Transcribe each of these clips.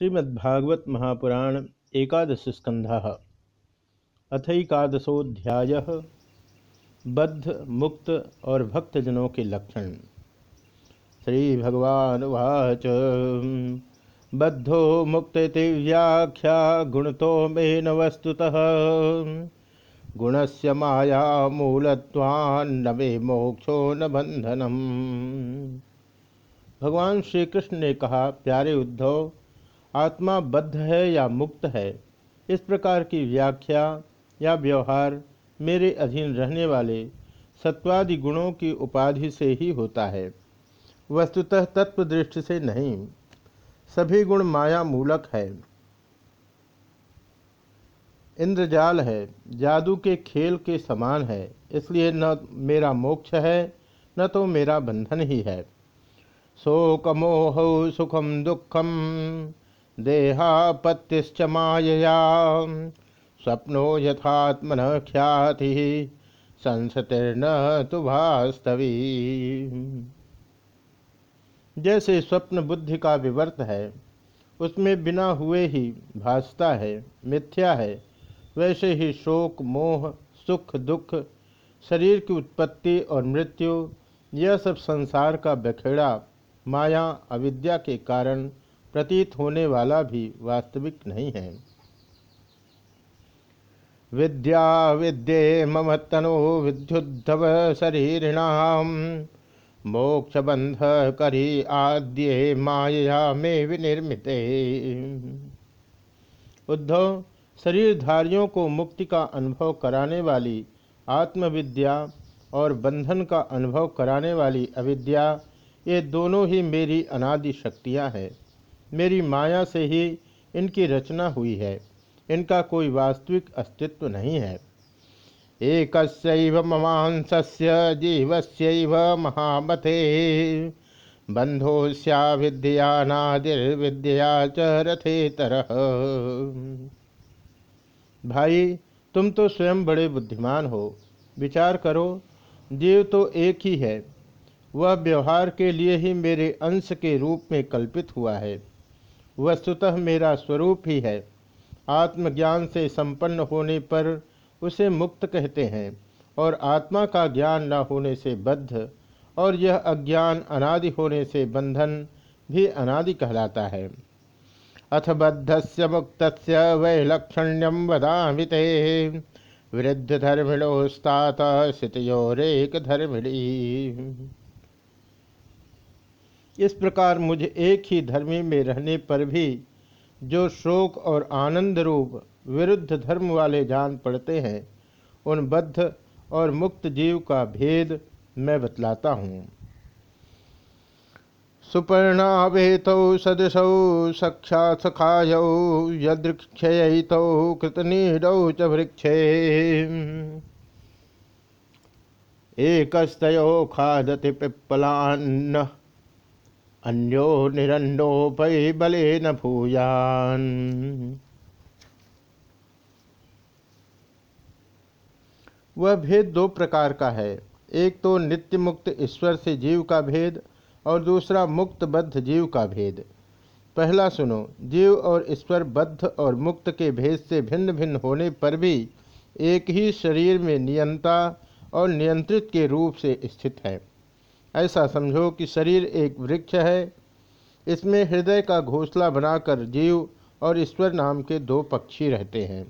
श्रीमद्भागवत महापुराण एकादश स्कंध अथकादशोध्याय बद्ध, मुक्त और भक्तजनों के लक्षण। श्री भगवान वाच बद्धो मुक्त व्याख्या गुणतो मेन वस्तुतः। गुणस्य माया मूलत्वान्न मे मोक्षो न बंधनम भगवान श्री कृष्ण ने कहा, प्यारे उद्धव आत्मा बद्ध है या मुक्त है, इस प्रकार की व्याख्या या व्यवहार मेरे अधीन रहने वाले सत्वादि गुणों की उपाधि से ही होता है। वस्तुतः तत्व दृष्टि से नहीं, सभी गुण माया मूलक है। इंद्रजाल है, जादू के खेल के समान है, इसलिए न मेरा मोक्ष है, न तो मेरा बंधन ही है। शोकमोह सुखम दुखम देहापत्तिश्च मायया। स्वप्नो यथात्मन ख्याति, संसतिर्न तो वास्तवी जैसे स्वप्न बुद्धि का विवर्त है, उसमें बिना हुए ही भासता है, मिथ्या है, वैसे ही शोक, मोह, सुख, दुख, शरीर की उत्पत्ति और मृत्यु, यह सब संसार का बखेड़ा माया, अविद्या के कारण प्रतीत होने वाला भी वास्तविक नहीं है। विद्या विद्ये मम तनो विद्युद्धव शरीरिणाम। मोक्ष बंध करी आद्य माया में विनिर्मित। उद्धव, शरीरधारियों को मुक्ति का अनुभव कराने वाली आत्मविद्या और बंधन का अनुभव कराने वाली अविद्या, ये दोनों ही मेरी अनादि शक्तियाँ हैं। मेरी माया से ही इनकी रचना हुई है। इनका कोई वास्तविक अस्तित्व नहीं है। एक ममांस्य जीवस्यैव महामते। बंधोस्या विद्या नादिर्विद्या च रथे तरह। भाई, तुम तो स्वयं बड़े बुद्धिमान हो। विचार करो, जीव तो एक ही है। वह व्यवहार के लिए ही मेरे अंश के रूप में कल्पित हुआ है। वस्तुतः मेरा स्वरूप ही है। आत्मज्ञान से संपन्न होने पर उसे मुक्त कहते हैं और आत्मा का ज्ञान न होने से बद्ध और यह अज्ञान अनादि होने से बंधन भी अनादि कहलाता है। अथ बद्ध से मुक्त वैलक्षण्यम वृद्ध धर्मिणोस्तात स्थितोरेक धर्मिणी इस प्रकार मुझे एक ही धर्मी में रहने पर भी जो शोक और आनंद रूप विरुद्ध धर्म वाले जान पड़ते हैं, उन बद्ध और मुक्त जीव का भेद मैं बतलाता हूँ। सुपर्णावेत सदसौ सक्षा सखायौ, यदृक्षयतौ, कृतनीडौ च वृक्षे। एकस्तयो खादति पिप्पलान्न। अन्यो निरन्नोपय बले न भूयान। वह भेद दो प्रकार का है। एक तो नित्य मुक्त ईश्वर से जीव का भेद और दूसरा मुक्त बद्ध जीव का भेद। पहला सुनो, जीव और ईश्वर बद्ध और मुक्त के भेद से भिन्न भिन्न होने पर भी एक ही शरीर में नियंता और नियंत्रित के रूप से स्थित है। ऐसा समझो कि शरीर एक वृक्ष है। इसमें हृदय का घोंसला बनाकर जीव और ईश्वर नाम के दो पक्षी रहते हैं।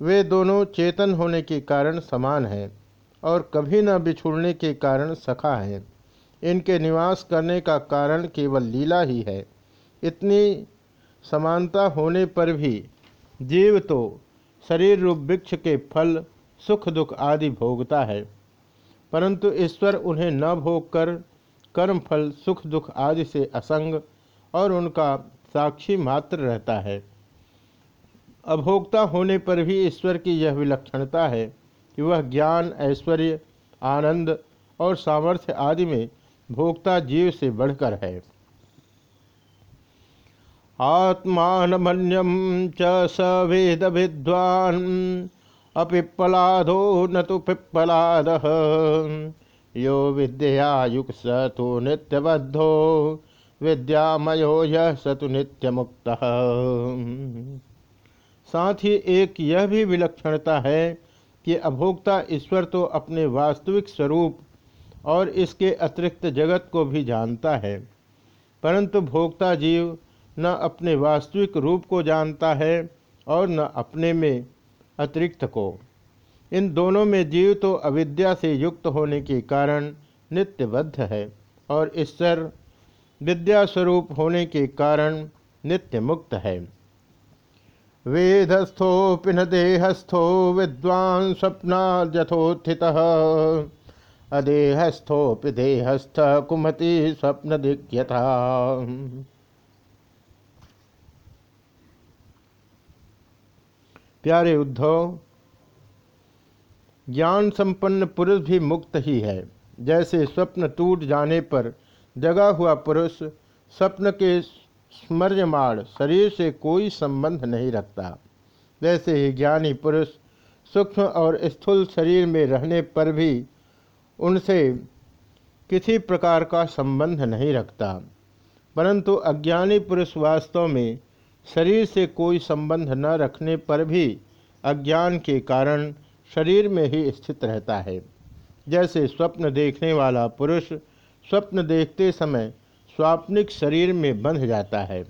वे दोनों चेतन होने के कारण समान हैं और कभी न बिछुड़ने के कारण सखा हैं। इनके निवास करने का कारण केवल लीला ही है। इतनी समानता होने पर भी जीव तो शरीर रूप वृक्ष के फल, सुख दुख आदि भोगता है। परंतु ईश्वर उन्हें न भोग कर कर्म फल सुख, दुख आदि से असंग और उनका साक्षी मात्र रहता है। अभोक्ता होने पर भी ईश्वर की यह विलक्षणता है कि वह ज्ञान, ऐश्वर्य, आनंद और सामर्थ्य आदि में भोक्ता जीव से बढ़कर है। आत्मान मन्यम च स वेद विद्वान अपिप्पलादो न तो पिप्पलाद। यो विद्या युक्त स तो नित्यबद्धो, विद्यामयो यह सतु नित्य मुक्त साथ ही एक यह भी विलक्षणता है कि अभोक्ता ईश्वर तो अपने वास्तविक स्वरूप और इसके अतिरिक्त जगत को भी जानता है, परंतु भोक्ता जीव न अपने वास्तविक रूप को जानता है और न अपने में अतिरिक्त को। इन दोनों में जीव तो अविद्या से युक्त होने के कारण नित्यबद्ध है और ईश्वर विद्या स्वरूप होने के कारण नित्य मुक्त है। वेदस्थोपि न देहस्थो विद्वान स्वप्ना यथोत्थित अदेहस्थोपि देहस्थ कुमति स्वप्न दिग्यथा प्यारे उद्धव, ज्ञान संपन्न पुरुष भी मुक्त ही है। जैसे स्वप्न टूट जाने पर जगा हुआ पुरुष स्वप्न के स्मर्यमाण शरीर से कोई संबंध नहीं रखता। वैसे ही ज्ञानी पुरुष सूक्ष्म और स्थूल शरीर में रहने पर भी उनसे किसी प्रकार का संबंध नहीं रखता। परंतु अज्ञानी पुरुष वास्तव में शरीर से कोई संबंध न रखने पर भी अज्ञान के कारण शरीर में ही स्थित रहता है। जैसे स्वप्न देखने वाला पुरुष स्वप्न देखते समय स्वाप्निक शरीर में बंध जाता है।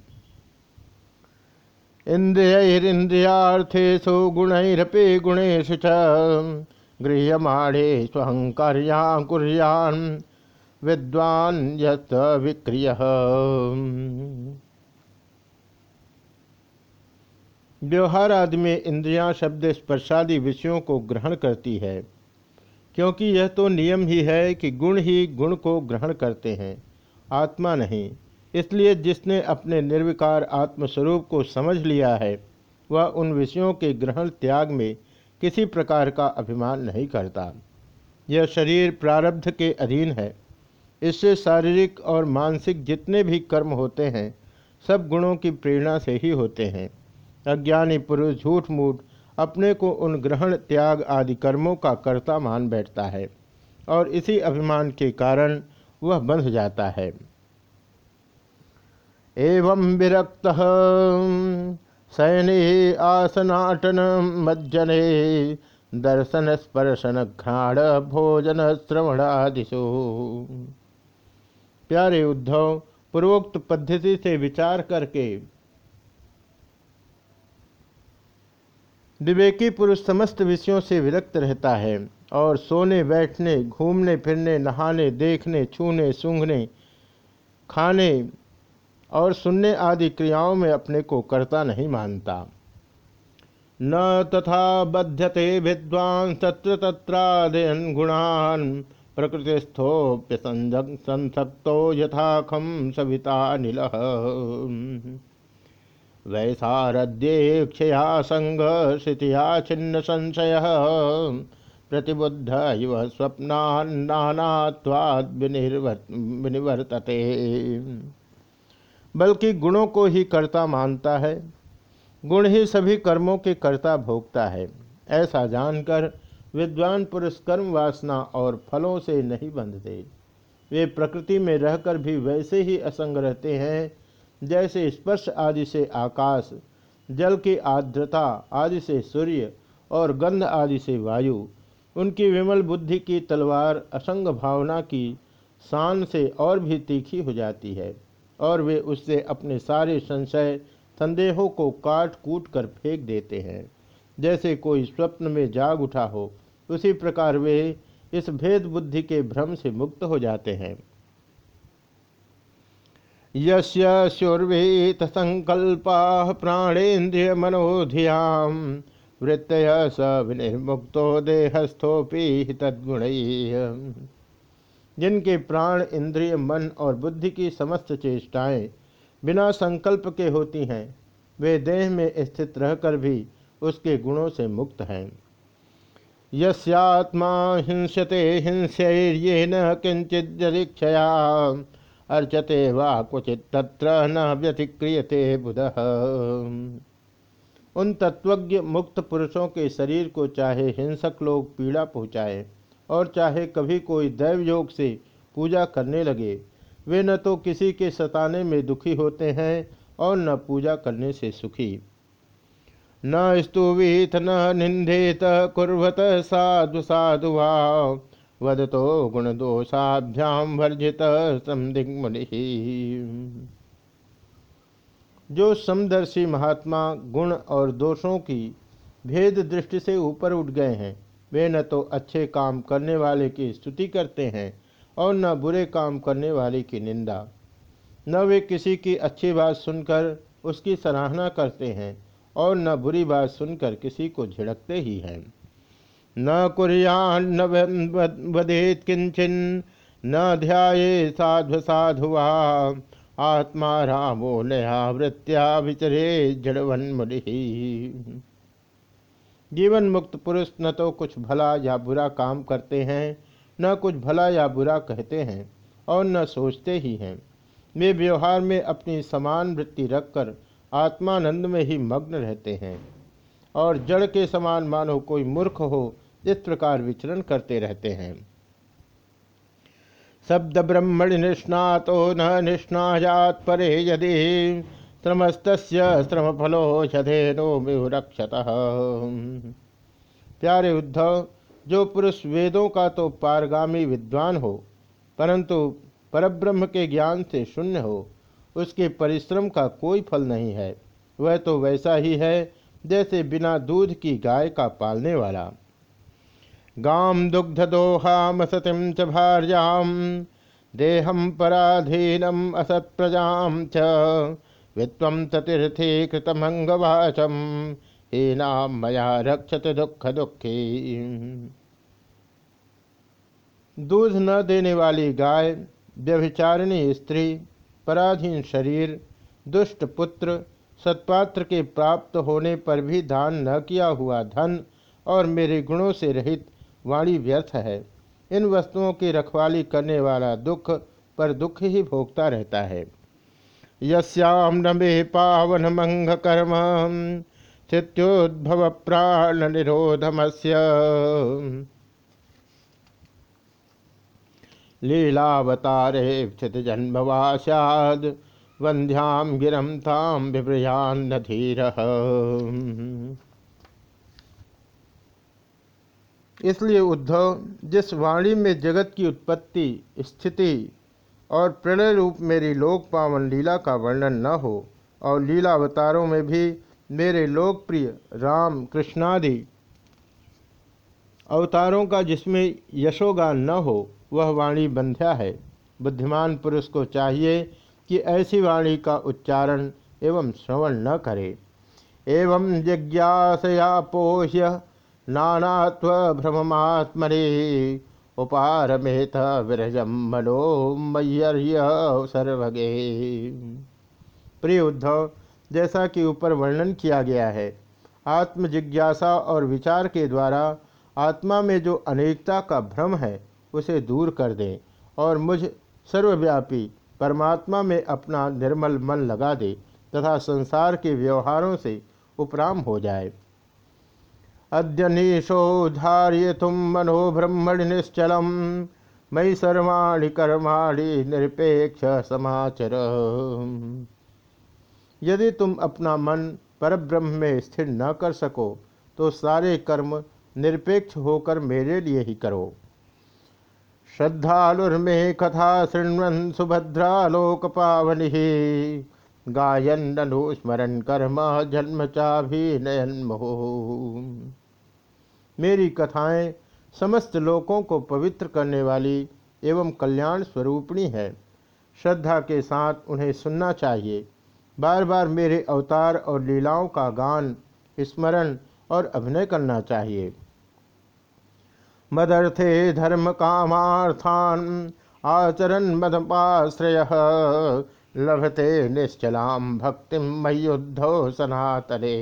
इंद्रियरिंद्रियार्थेशु गुणरपे गुणेश गृह्यमाणे स्वहंकार्या कुर्यान विद्वान यत विक्रिय। व्यवहार आदि में इंद्रियाँ, शब्द स्पर्शादि विषयों को ग्रहण करती है, क्योंकि यह तो नियम ही है कि गुण ही गुण को ग्रहण करते हैं, आत्मा नहीं। इसलिए जिसने अपने निर्विकार आत्मस्वरूप को समझ लिया है, वह उन विषयों के ग्रहण त्याग में किसी प्रकार का अभिमान नहीं करता। यह शरीर प्रारब्ध के अधीन है। इससे शारीरिक और मानसिक जितने भी कर्म होते हैं, सब गुणों की प्रेरणा से ही होते हैं। अज्ञानी पुरुष झूठ मूठ अपने को उन ग्रहण, त्याग आदि कर्मों का कर्ता मान बैठता है और इसी अभिमान के कारण वह बंध जाता है। एवं विरक्त सैने आसनाटन मज्जने दर्शन स्पर्शन घ्राण भोजन श्रवणादिशु प्यारे उद्धव, पूर्वोक्त पद्धति से विचार करके विवेकी पुरुष समस्त विषयों से विरक्त रहता है और सोने, बैठने, घूमने, फिरने, नहाने, देखने, छूने, सूंघने, खाने और सुनने आदि क्रियाओं में अपने को कर्ता नहीं मानता। न तथा बध्यते विद्वान तत्र तत्रादयन गुणान प्रकृतिस्थोप्य संसक्तो यथाखम सविता नील। वैसारद्येक्षया संघितिया छिन्न संशय प्रतिबुद्ध इव स्वप्नान्नात्वाद विनिवर्तते। बल्कि गुणों को ही कर्ता मानता है, गुण ही सभी कर्मों के कर्ता भोगता है। ऐसा जानकर विद्वान पुरुष कर्म वासना और फलों से नहीं बंधते। वे प्रकृति में रहकर भी वैसे ही असंग रहते हैं जैसे स्पर्श आदि से आकाश, जल की आर्द्रता आदि से सूर्य और गंध आदि से वायु, उनकी विमल बुद्धि की तलवार असंग भावना की शान से और भी तीखी हो जाती है और वे उससे अपने सारे संशय, संदेहों को काट कूट कर फेंक देते हैं। जैसे कोई स्वप्न में जाग उठा हो, उसी प्रकार वे इस भेद बुद्धि के भ्रम से मुक्त हो जाते हैं। यस्युर्वेत संकल्पा प्राणेन्द्रिय मनोधियाम वृत्त स विनिर्मुक्तो देहस्थोपि तद्गुण जिनके प्राण, इंद्रिय, मन और बुद्धि की समस्त चेष्टाएँ बिना संकल्प के होती हैं, वे देह में स्थित रहकर भी उसके गुणों से मुक्त हैं। यस्यात्मा हिंसते हिंस्यते हिंस्येन किंचिदीक्षया अर्चते वा क्वचित तत्र न व्यतिक्रियते बुध। उन तत्वज्ञ मुक्त पुरुषों के शरीर को चाहे हिंसक लोग पीड़ा पहुँचाए और चाहे कभी कोई दैव योग से पूजा करने लगे, वे न तो किसी के सताने में दुखी होते हैं और न पूजा करने से सुखी। न स्तुवीत, न निंदेत, कुर्वत साधु साधु वदतो गुण दोषाभ्याम वर्जित मुनि। जो समदर्शी महात्मा गुण और दोषों की भेद दृष्टि से ऊपर उठ गए हैं, वे न तो अच्छे काम करने वाले की स्तुति करते हैं और न बुरे काम करने वाले की निंदा। न वे किसी की अच्छी बात सुनकर उसकी सराहना करते हैं और न बुरी बात सुनकर किसी को झिड़कते ही हैं। न कुरियान वदेत किंचन न ध्याये साधु साधुवा। आत्मा रामो नया वृत्या विचरे जड़वन मुनि जीवन मुक्त पुरुष न तो कुछ भला या बुरा काम करते हैं, न कुछ भला या बुरा कहते हैं, और न सोचते ही हैं। वे व्यवहार में अपनी समान वृत्ति रखकर आत्मानंद में ही मग्न रहते हैं। और जड़ के समान मानो कोई मूर्ख हो इस प्रकार विचरण करते रहते हैं। शब्द ब्रह्मणि निष्णातो न निष्णायात परे यदि श्रमस्त श्रम फलो छधेनो विरक्षत प्यारे उद्धव जो पुरुष वेदों का तो पारगामी विद्वान हो, परंतु परब्रह्म के ज्ञान से शून्य हो, उसके परिश्रम का कोई फल नहीं है। वह तो वैसा ही है, जैसे बिना दूध की गाय का पालने वाला। गाम दुग्ध दोहाम सतिम च भार्याम देहम पराधीनम असत प्रजाम च। वित्व ततीर्थी कृतमंगवाचम हीनाम मया रक्षत दुख दुखी दूध न देने वाली गाय, व्यभिचारिणी स्त्री, पराधीन शरीर, दुष्ट पुत्र, सत्पात्र के प्राप्त होने पर भी दान न किया हुआ धन और मेरे गुणों से रहित वाणी व्यर्थ है। इन वस्तुओं की रखवाली करने वाला दुख पर दुख ही भोगता रहता है। यस्याम न मे पावन मंग कर्म चित्योद्भव प्राण निरोधमस्य। लीलावतारे क्षित जन्मवासाद वंध्याम गिरम ताम विभ्रयान धीर। इसलिए उद्धव, जिस वाणी में जगत की उत्पत्ति, स्थिति और प्रणय रूप मेरी लोक पावन लीला का वर्णन न हो और लीला अवतारों में भी मेरे लोकप्रिय राम कृष्णादि अवतारों का जिसमें यशोगान न हो, वह वाणी बंध्या है। बुद्धिमान पुरुष को चाहिए कि ऐसी वाणी का उच्चारण एवं श्रवण न करे। एवं जिज्ञासया पोह्य नानात्वभ्रममात्मरे उपारमेत विरजम मनो मय्य सर्वगे। प्रिय उद्धव, जैसा कि ऊपर वर्णन किया गया है आत्म जिज्ञासा और विचार के द्वारा आत्मा में जो अनेकता का भ्रम है, उसे दूर कर दें और मुझ सर्वव्यापी परमात्मा में अपना निर्मल मन लगा दे तथा संसार के व्यवहारों से उपराम हो जाए। अद्यनीशोधार्य तुम मनो ब्रह्मणि निश्चल मई सर्वाणी कर्माणी निरपेक्ष समाचर। यदि तुम अपना मन परब्रह्म में स्थिर न कर सको तो सारे कर्म निरपेक्ष होकर मेरे लिए ही करो। श्रद्धालुर्मे कथा शृण्वन सुभद्रालोक पावनि गायन अनुस्मरण कर्म जन्म नयन मोह। मेरी कथाएँ समस्त लोकों को पवित्र करने वाली एवं कल्याण स्वरूपणी है। श्रद्धा के साथ उन्हें सुनना चाहिए। बार बार मेरे अवतार और लीलाओं का गान, स्मरण और अभिनय करना चाहिए। मदर्थे धर्म कामार्थान, आचरण मदपाश्रय लभते निश्चलाम भक्ति मयुद्धो सनातने।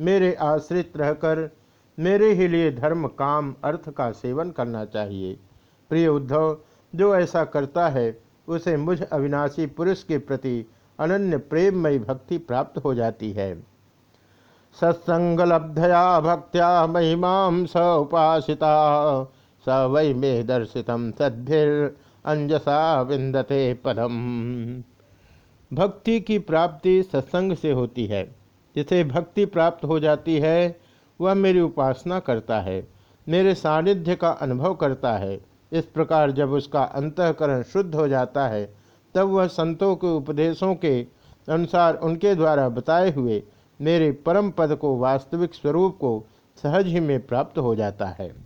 मेरे आश्रित रहकर, मेरे ही लिए धर्म, काम, अर्थ का सेवन करना चाहिए। प्रिय उद्धव, जो ऐसा करता है, उसे मुझ अविनाशी पुरुष के प्रति अनन्य प्रेममयी भक्ति प्राप्त हो जाती है। सत्संगलब्धया भक्त्या महिमा स उपासिता, स वै मे दर्शित सद्भिर अंजसा विंदते पदम। भक्ति की प्राप्ति सत्संग से होती है। जिसे भक्ति प्राप्त हो जाती है, वह मेरी उपासना करता है, मेरे सानिध्य का अनुभव करता है। इस प्रकार जब उसका अंतकरण शुद्ध हो जाता है, तब वह संतों के उपदेशों के अनुसार उनके द्वारा बताए हुए मेरे परम पद को वास्तविक स्वरूप को सहज ही में प्राप्त हो जाता है।